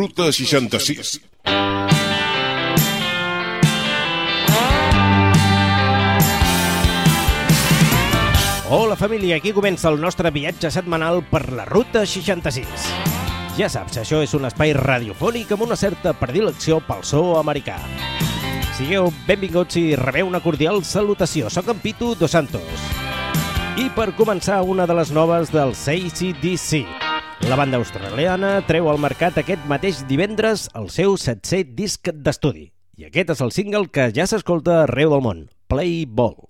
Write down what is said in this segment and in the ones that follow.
Ruta 66. Hola família, aquí comença el nostre viatge setmanal per la Ruta 66. Ja saps, això és un espai radiofònic amb una certa predilecció pel so americà. Sigueu benvinguts i rebeu una cordial salutació. Soc en Pitu Dos Santos. I per començar, una de les noves del ACDC. La banda australiana treu al mercat aquest mateix divendres el seu setzer disc d'estudi. I aquest és el single que ja s'escolta arreu del món, Play Ball.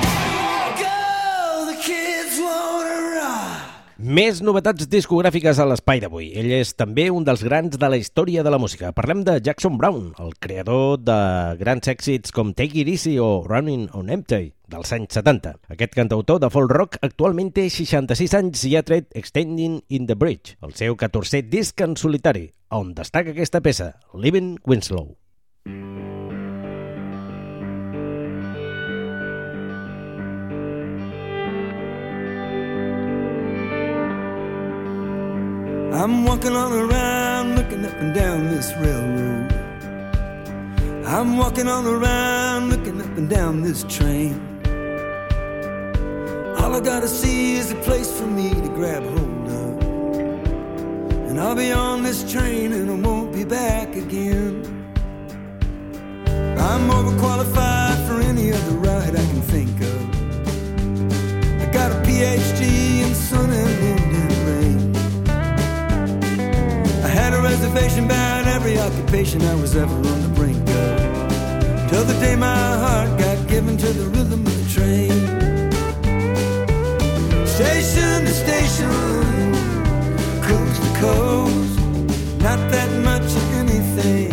Més novetats discogràfiques a l'espai d'avui. Ell és també un dels grans de la història de la música. Parlem de Jackson Brown, el creador de grans èxits com Take It Easy o Running on Empty dels anys 70. Aquest cantautor de folk rock actualment té 66 anys i ha tret Extending in the Bridge, el seu 14è disc en solitari, on destaca aquesta peça, Living Winslow. I'm walking all around looking up and down this railroad. I'm walking all around looking up and down this train. All I gotta see is a place for me to grab hold of. And I'll be on this train and I won't be back again. I'm overqualified for any other ride I can think of. I got a PhD reservation bound every occupation I was ever on the brink of. Till the day my heart got given to the rhythm of the train. Station to station, coast to coast, not that much of anything.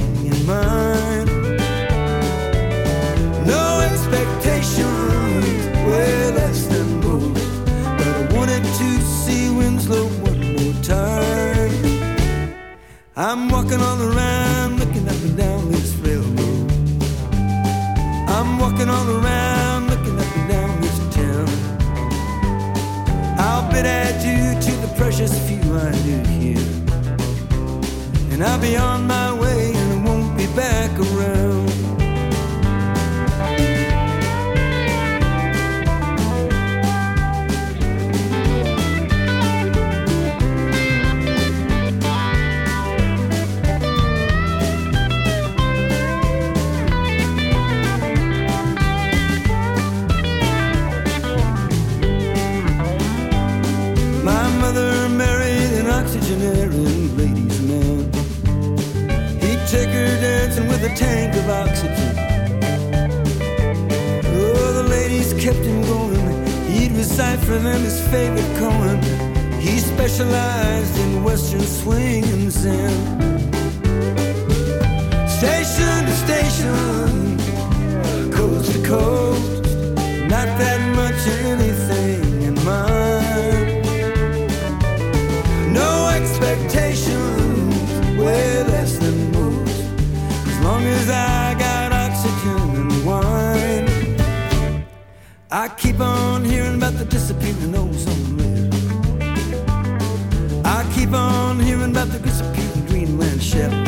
ship.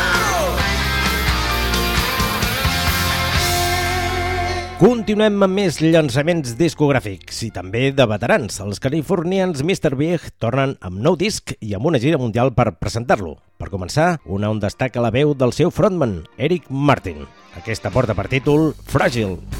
Continuem amb més llançaments discogràfics i també de veterans. Els californians Mr. Big tornen amb nou disc i amb una gira mundial per presentar-lo. Per començar, una on destaca la veu del seu frontman, Eric Martin. Aquesta porta per títol Fràgil. Fràgil.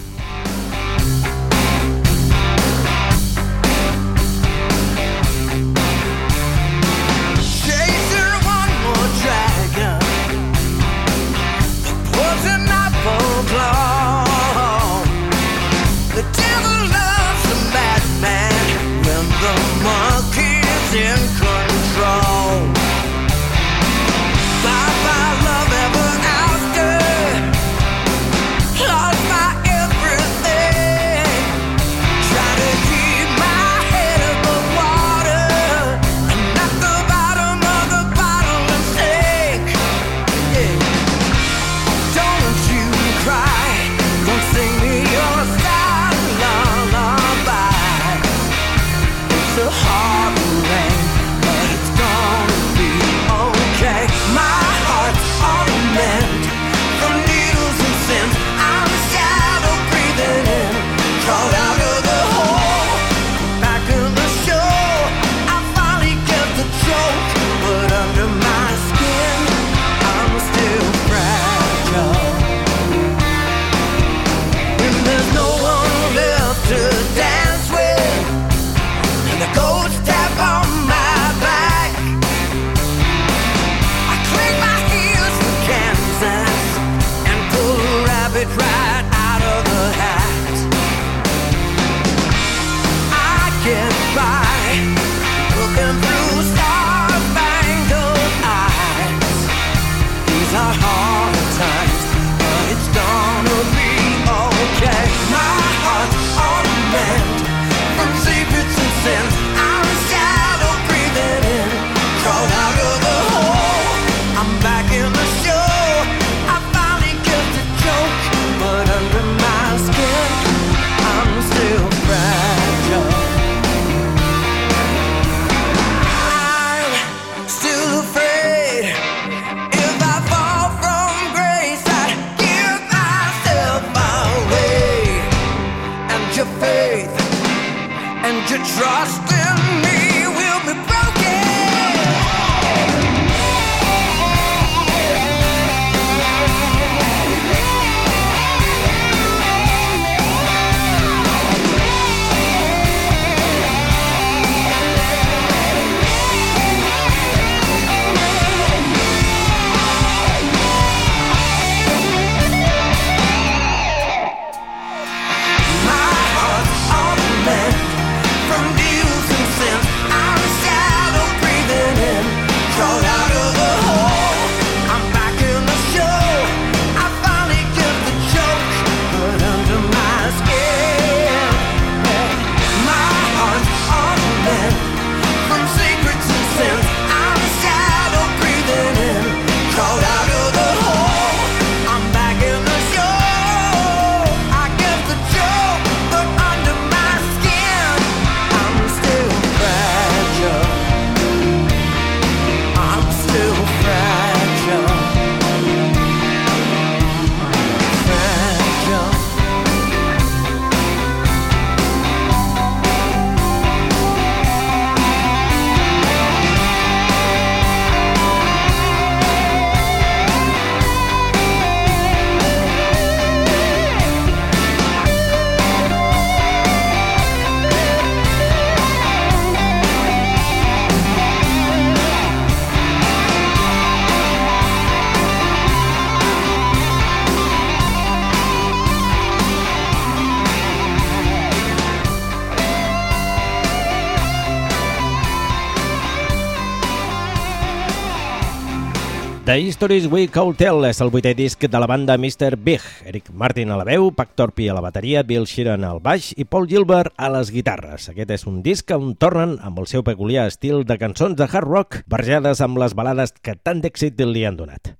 The Histories We Could Tell és el vuitè disc de la banda Mr. Big. Eric Martin a la veu, Pac Torpi a la bateria, Bill Sheeran al baix i Paul Gilbert a les guitarres. Aquest és un disc on tornen amb el seu peculiar estil de cançons de hard rock barrejades amb les balades que tant d'èxit li han donat.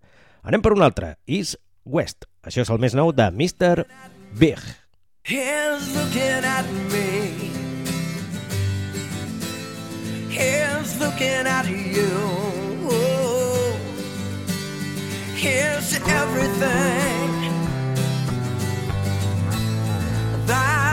Anem per un altre, East West. Això és el més nou de Mr. Big. Here's looking at me. Here's looking at you. Here's everything that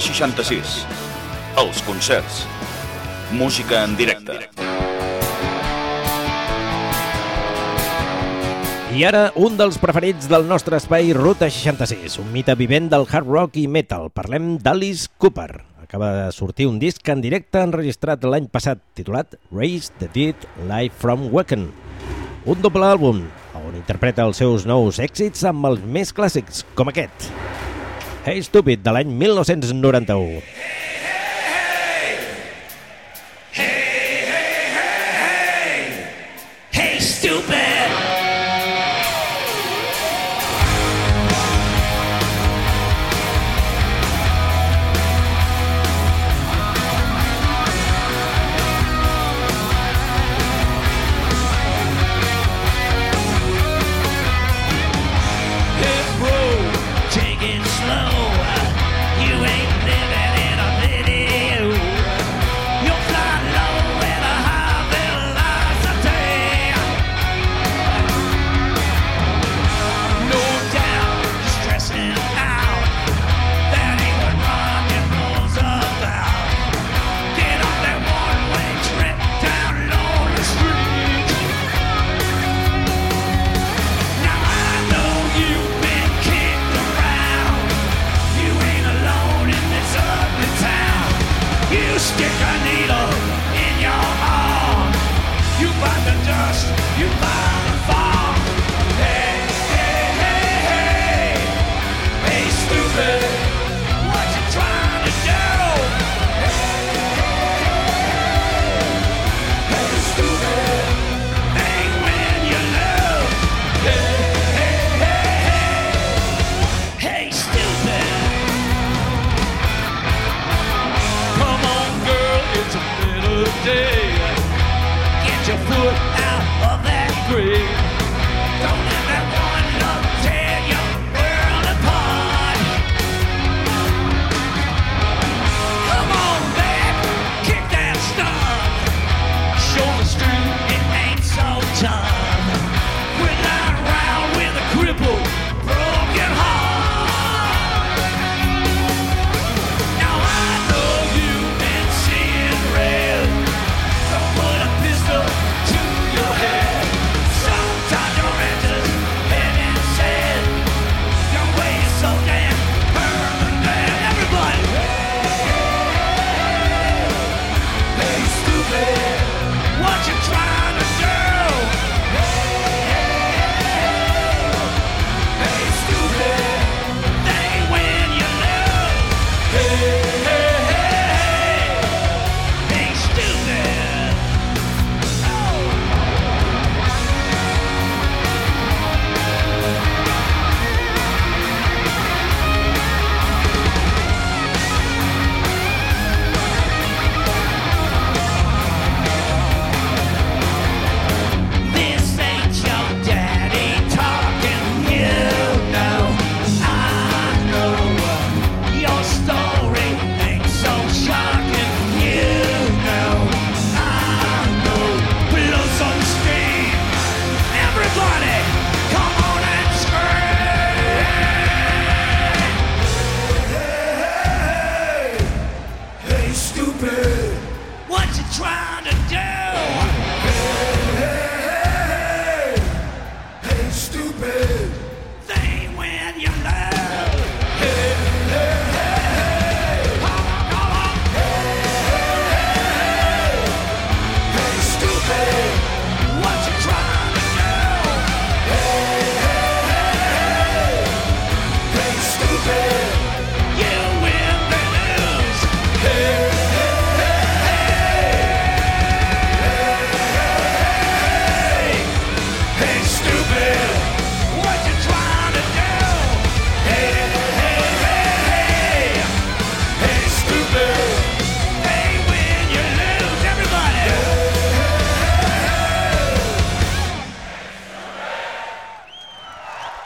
66. Els concerts. Música en directe. I ara, un dels preferits del nostre espai Ruta 66, un mite vivent del hard rock i metal. Parlem d'Alice Cooper. Acaba de sortir un disc en directe enregistrat l'any passat, titulat Raise the Dead Live from Wacken. Un doble àlbum, on interpreta els seus nous èxits amb els més clàssics, com aquest. Hey Stupid, de l'any 1991. Hey, stupid! Hey,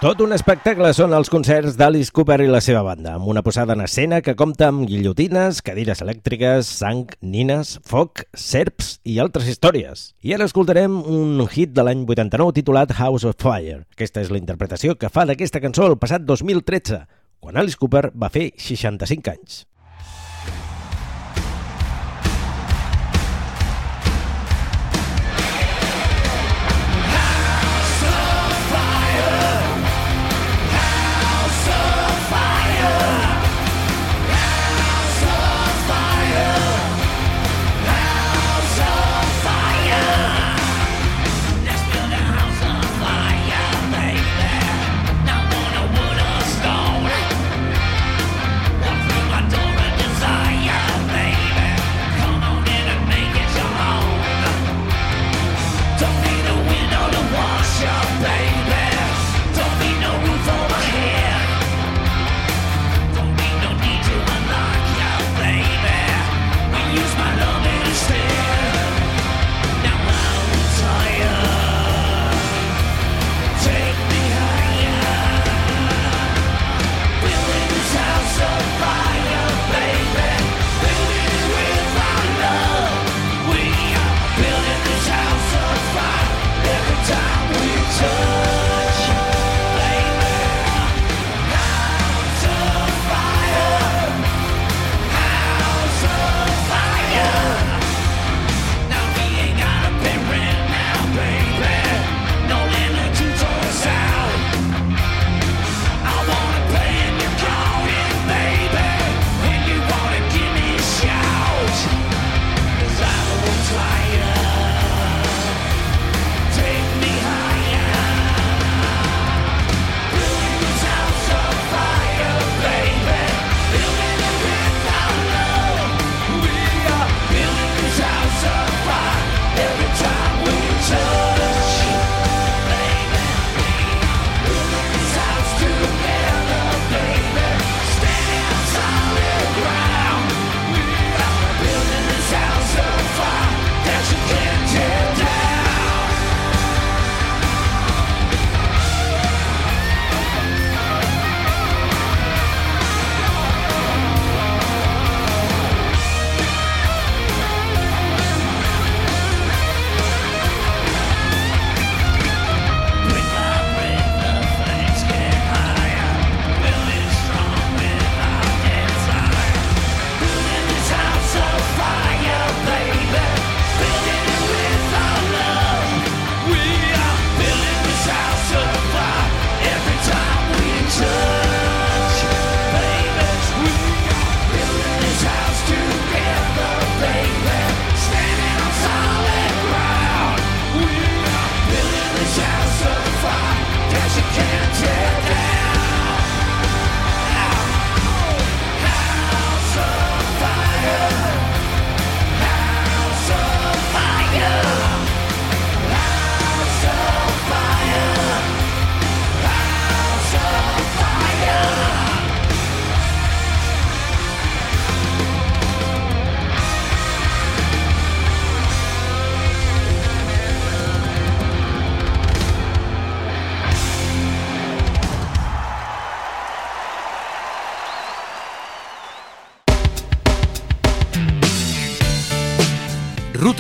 Tot un espectacle són els concerts d'Alice Cooper i la seva banda, amb una posada en escena que compta amb guillotines, cadires elèctriques, sang, nines, foc, serps i altres històries. I ara escoltarem un hit de l'any 89 titulat House of Fire. Aquesta és la interpretació que fa d'aquesta cançó el passat 2013, quan Alice Cooper va fer 65 anys.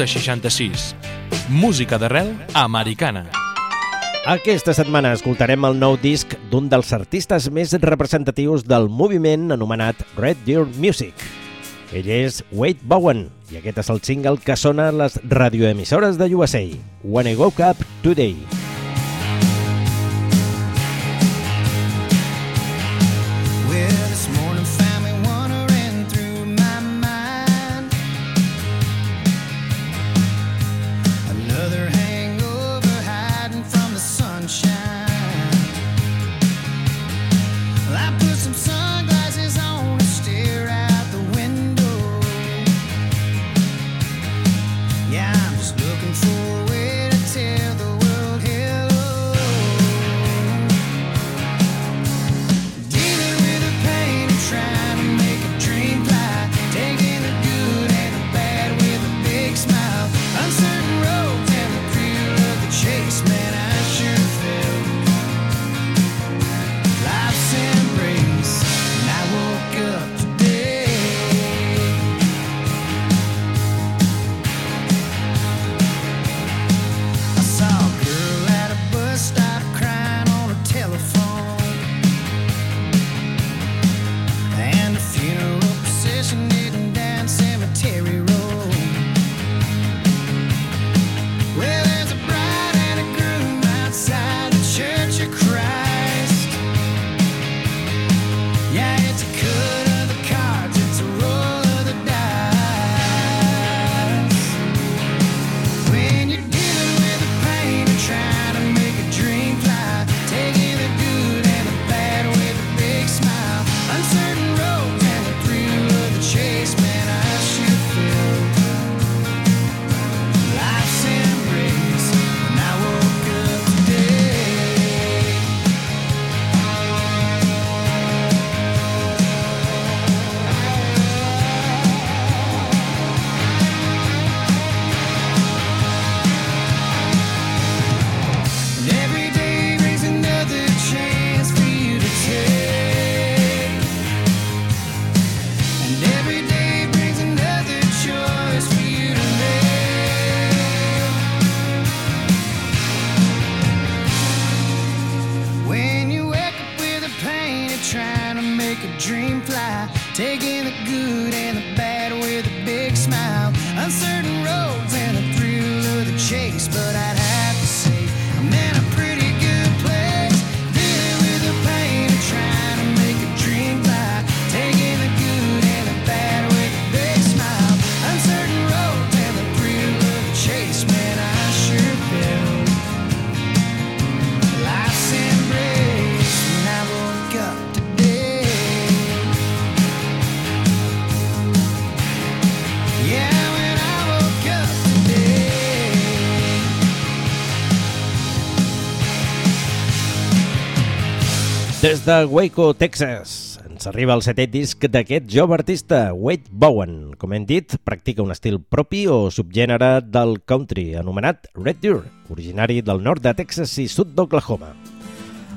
Ruta 66. Música d'arrel americana. Aquesta setmana escoltarem el nou disc d'un dels artistes més representatius del moviment anomenat Red Deer Music. Ell és Wade Bowen i aquest és el single que sona a les radioemissores de USA, When I Woke Up Today. Well, Des de Waco, Texas, ens arriba el setè disc d'aquest jove artista, Wade Bowen. Com hem dit, practica un estil propi o subgènere del country, anomenat Red Deer, originari del nord de Texas i sud d'Oklahoma.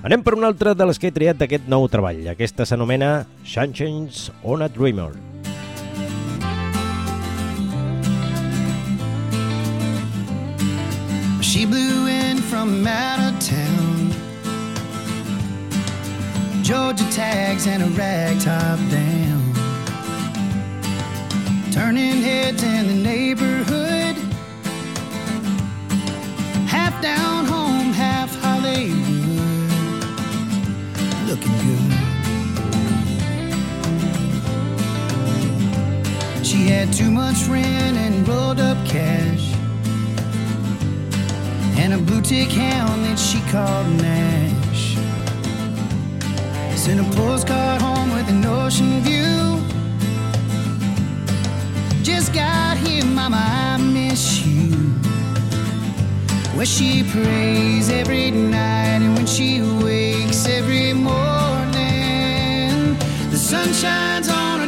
Anem per una altra de les que he triat d'aquest nou treball. Aquesta s'anomena Sunshines on a Dreamer. She blew in from out of town Georgia tags and a ragtop down. Turning heads in the neighborhood. Half down home, half Hollywood. Looking good. She had too much rent and rolled up cash. And a blue tick hound that she called Nash. They sent a postcard home with an ocean view. Just got here, Mama, I miss you. Where she prays every night and when she wakes every morning, the sun shines on her.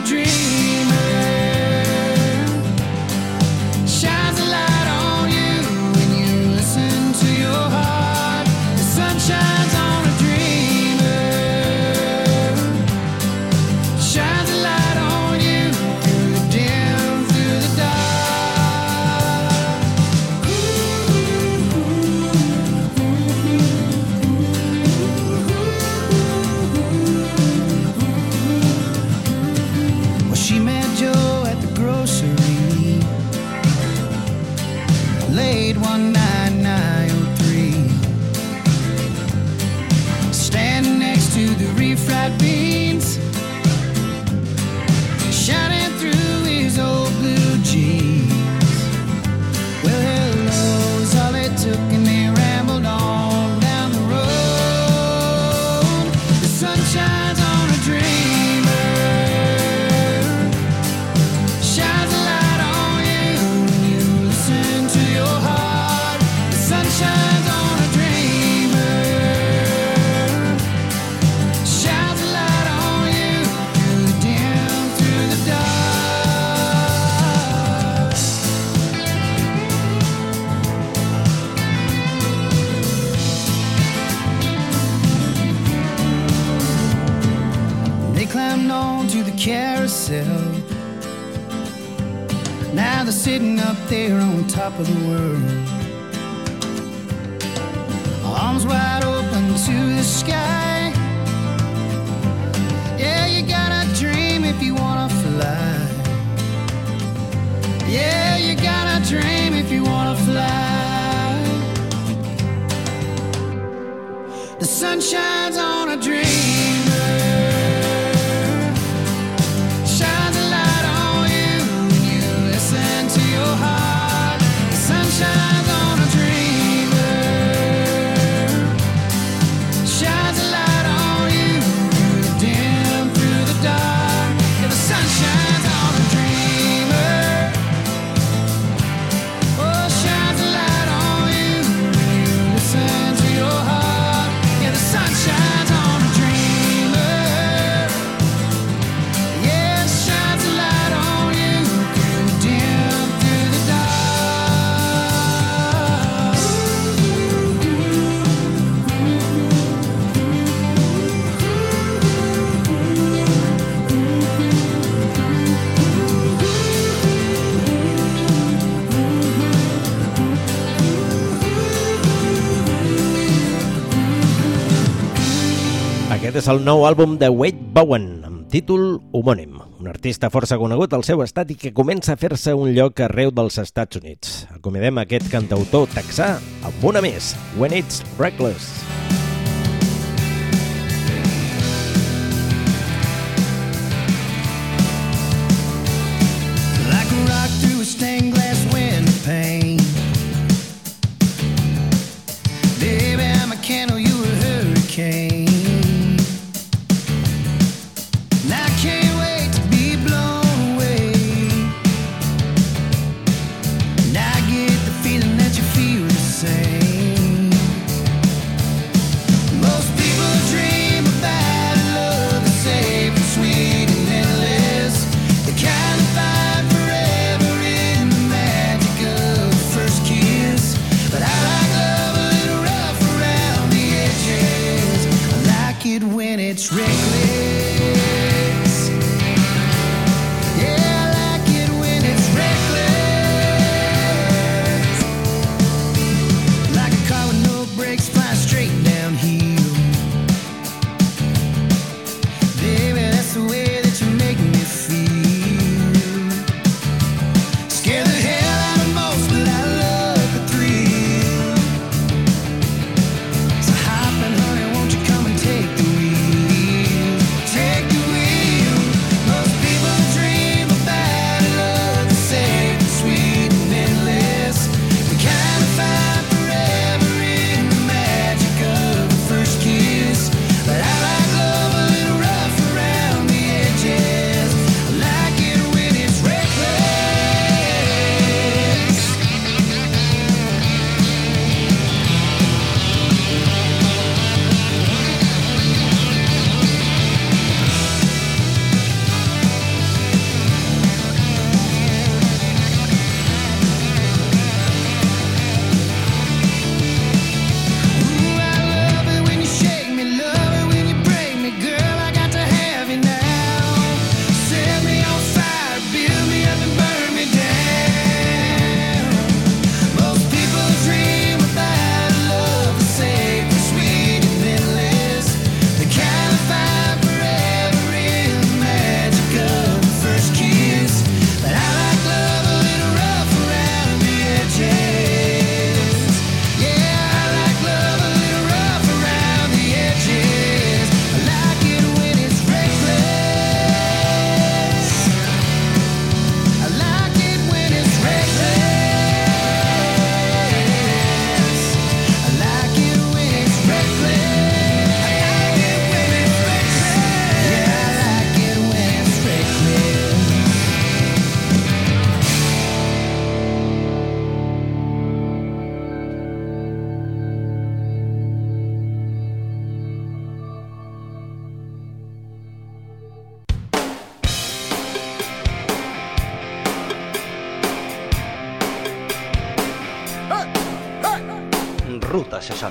sun shines on Aquest és el nou àlbum de Wade Bowen, amb títol homònim. Un artista força conegut al seu estat i que comença a fer-se un lloc arreu dels Estats Units. Acomidem aquest cantautor texà amb una més, When It's Reckless. When It's Reckless.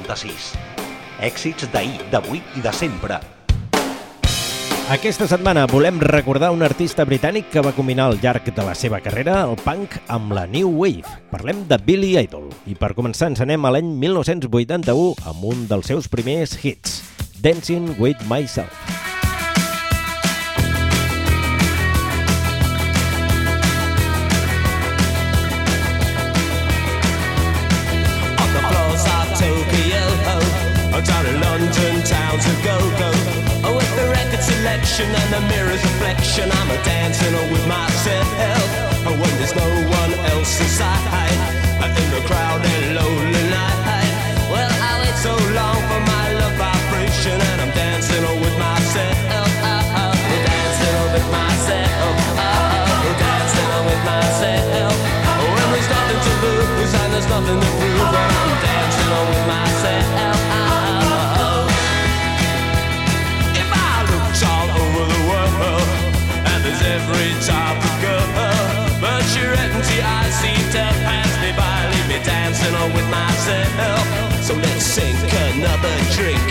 86. Èxits d'ahir, d'avui i de sempre. Aquesta setmana volem recordar un artista britànic que va combinar al llarg de la seva carrera el punk amb la New Wave. Parlem de Billy Idol. I per començar ens anem a l'any 1981 amb un dels seus primers hits, Dancing With Myself. reflection and the mirror's reflection. I'm a dancing with myself when there's no one else inside. In the crowded lonely night. with myself. So let's sink another drink,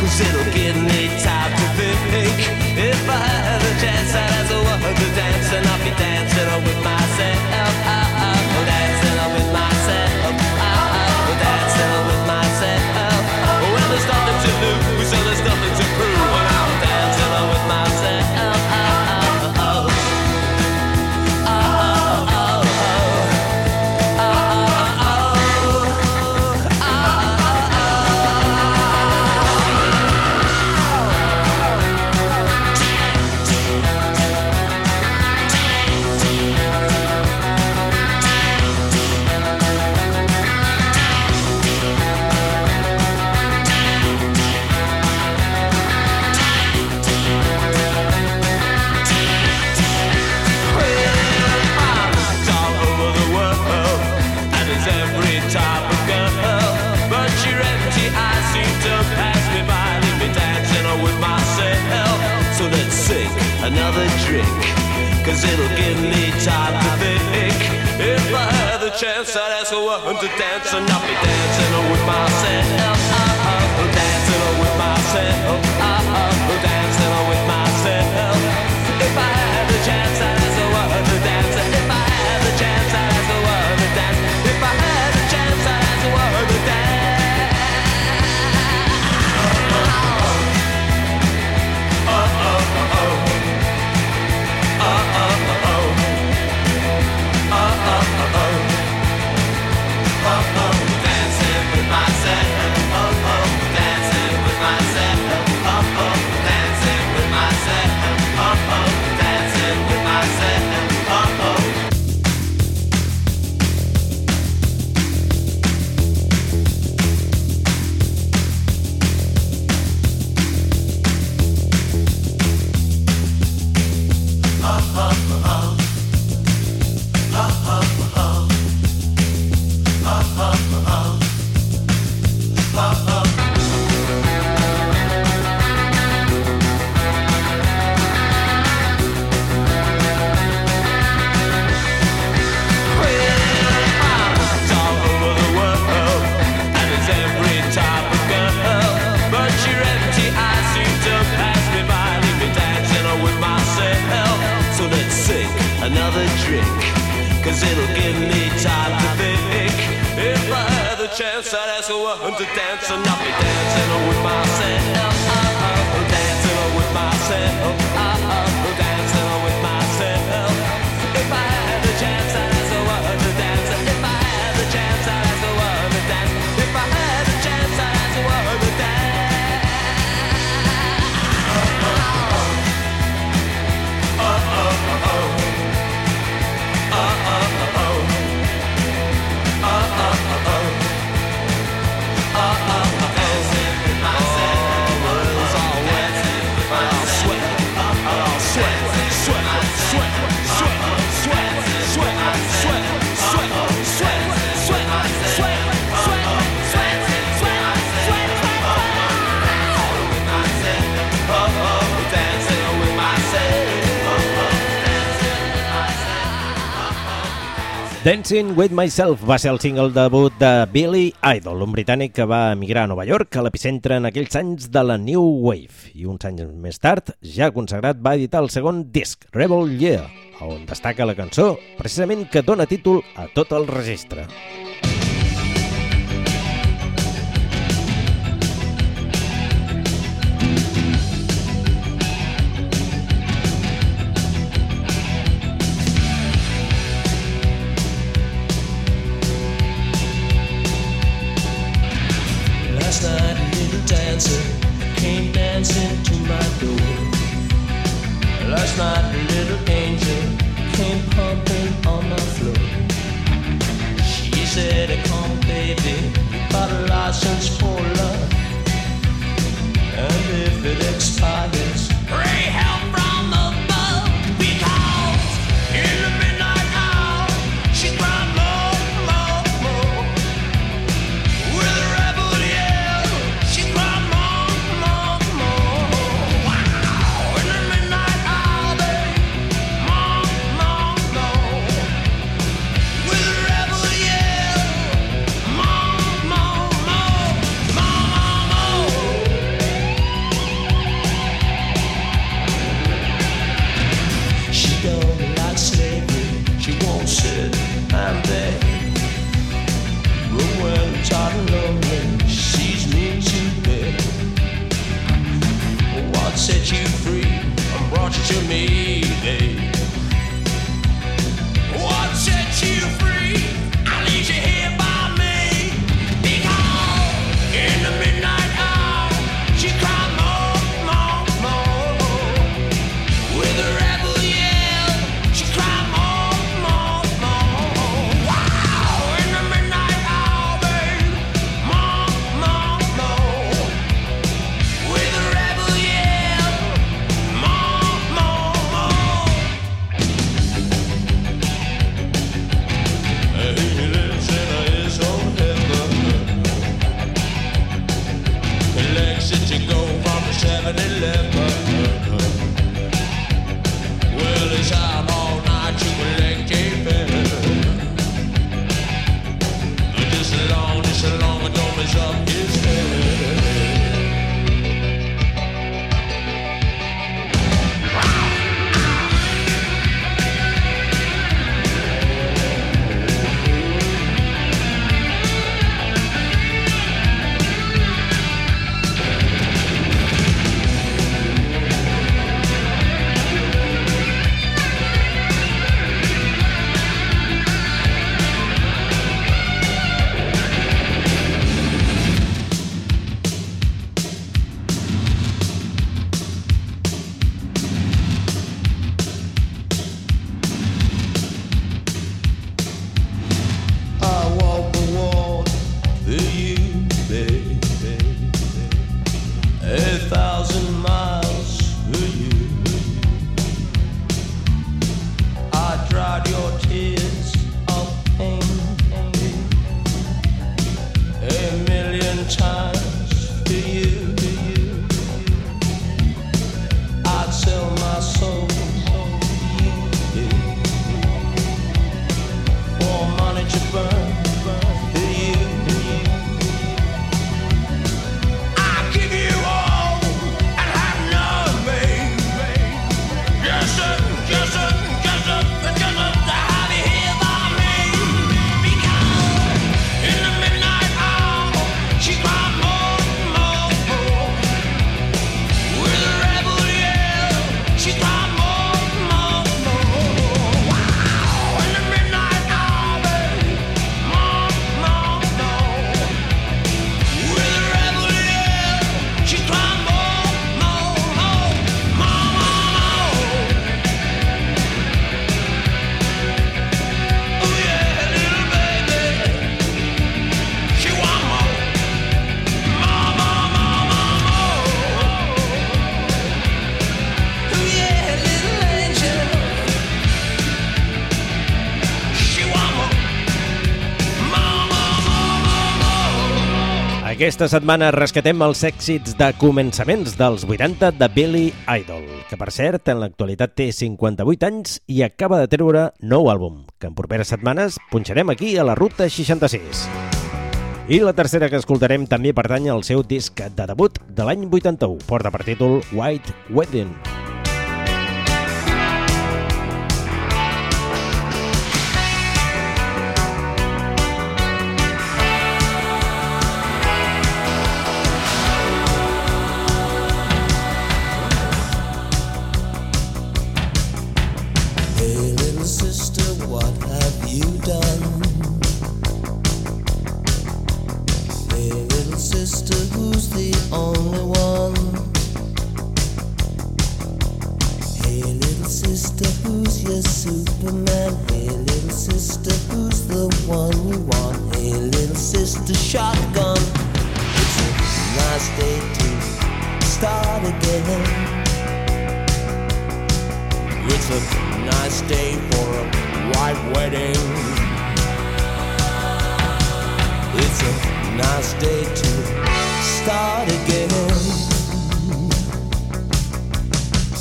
cause it'll give me time to think. If I have a chance, I'd as a to dance, and I'll be dancing with myself. it'll give me time to think. If I had the chance, I'd ask a woman to dance, and I'll be dancing with myself. Cause it'll give me time to think. If I had the chance I'd ask a woman to dance And I'll be dancing with myself. Dancing with myself. I'm dancing with myself. If I had the chance Dancing With Myself va ser el single debut de Billy Idol, un britànic que va emigrar a Nova York, a l'epicentre en aquells anys de la New Wave. I uns anys més tard, ja consagrat, va editar el segon disc, Rebel Year, on destaca la cançó, precisament que dona títol a tot el registre. Música Aquesta setmana rescatem els èxits de començaments dels 80 de Billy Idol, que per cert en l'actualitat té 58 anys i acaba de treure nou àlbum, que en properes setmanes punxarem aquí a la Ruta 66. I la tercera que escoltarem també pertany al seu disc de debut de l'any 81, porta per títol White Wedding. One you want? Hey, little sister, shotgun. It's a nice day to start again. It's a nice day for a white wedding. It's a nice day to start again.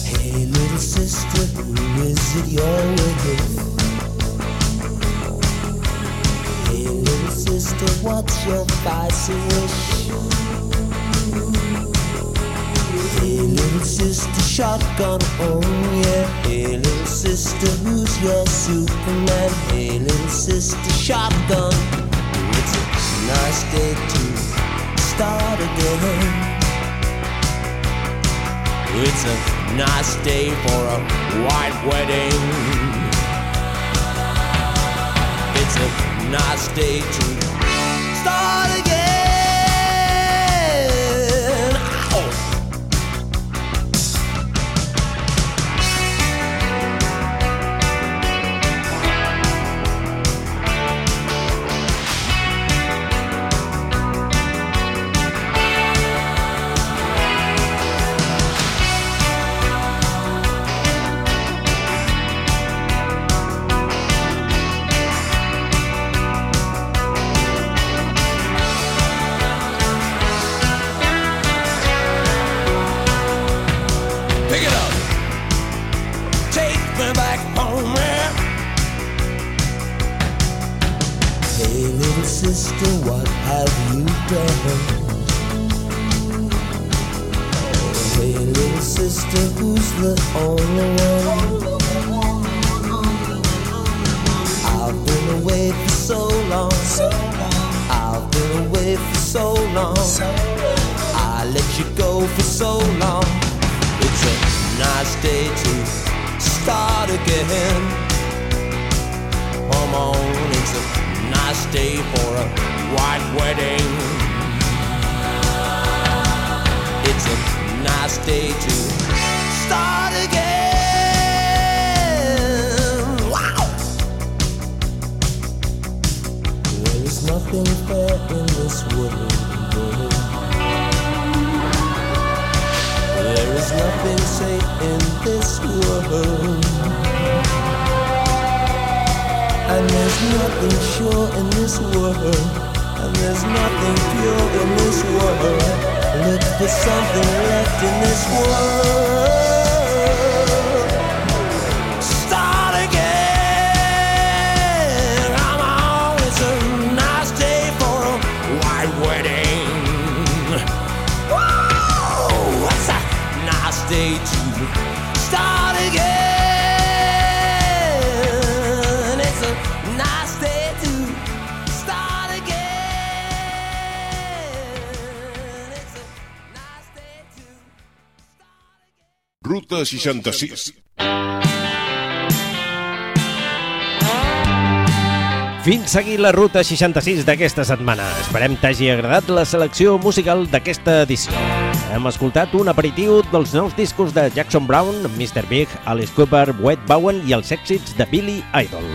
Hey, little sister, who is it you're with? Sister, what's your spicy wish? Hey, little sister, shotgun, oh yeah. Hey, little sister, who's your Superman? Hey, little sister, shotgun. It's a nice day to start again. It's a nice day for a white wedding. It's a I stay true. Hey, little sister, who's the only one? I've been away for so long. I've been away for so long. I let you go for so long. It's a nice day to start again. Come on, it's a nice day for a white wedding. It's a nice day to start again. Wow! There is nothing fair in this world. There is nothing safe in this world. And there's nothing sure in this world. And there's nothing pure in this world. Look for something left in this world. Ruta 66. Fins seguir la ruta 66 d'aquesta setmana. Esperem t'hagi agradat la selecció musical d'aquesta edició. Hem escoltat un aperitiu dels nous discos de Jackson Brown, Mr. Big, Alice Cooper, Wet Bowen i els èxits de Billy Idol.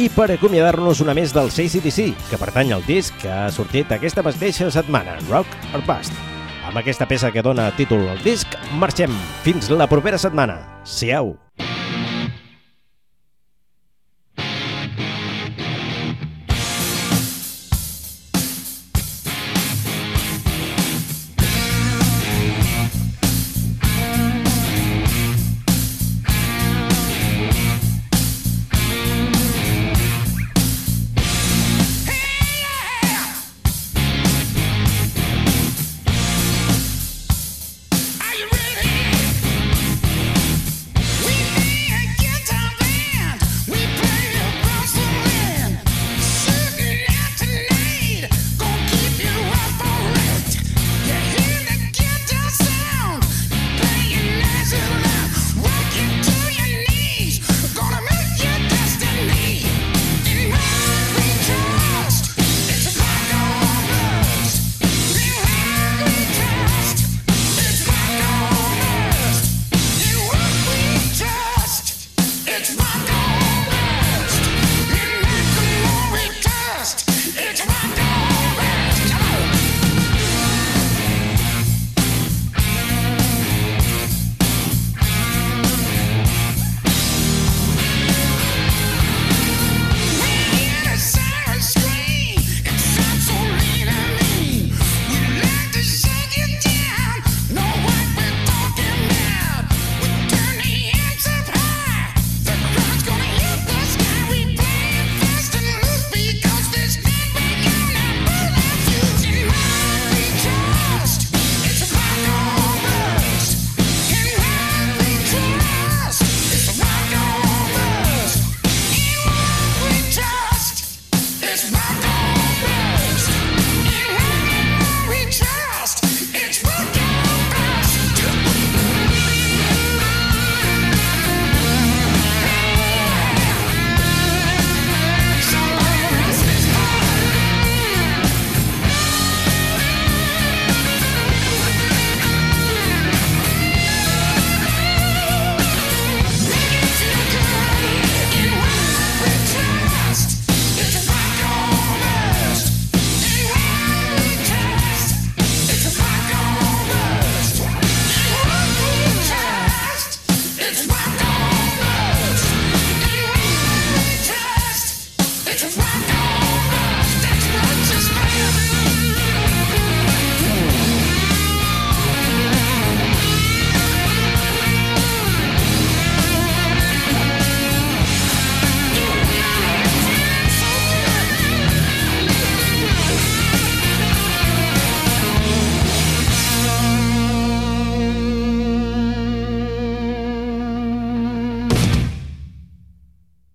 I per acomiadar-nos una més del CCDC, que pertany al disc que ha sortit aquesta mateixa setmana, Rock or Bust. Amb aquesta peça que dona títol al disc, marxem. Fins la propera setmana. Siau!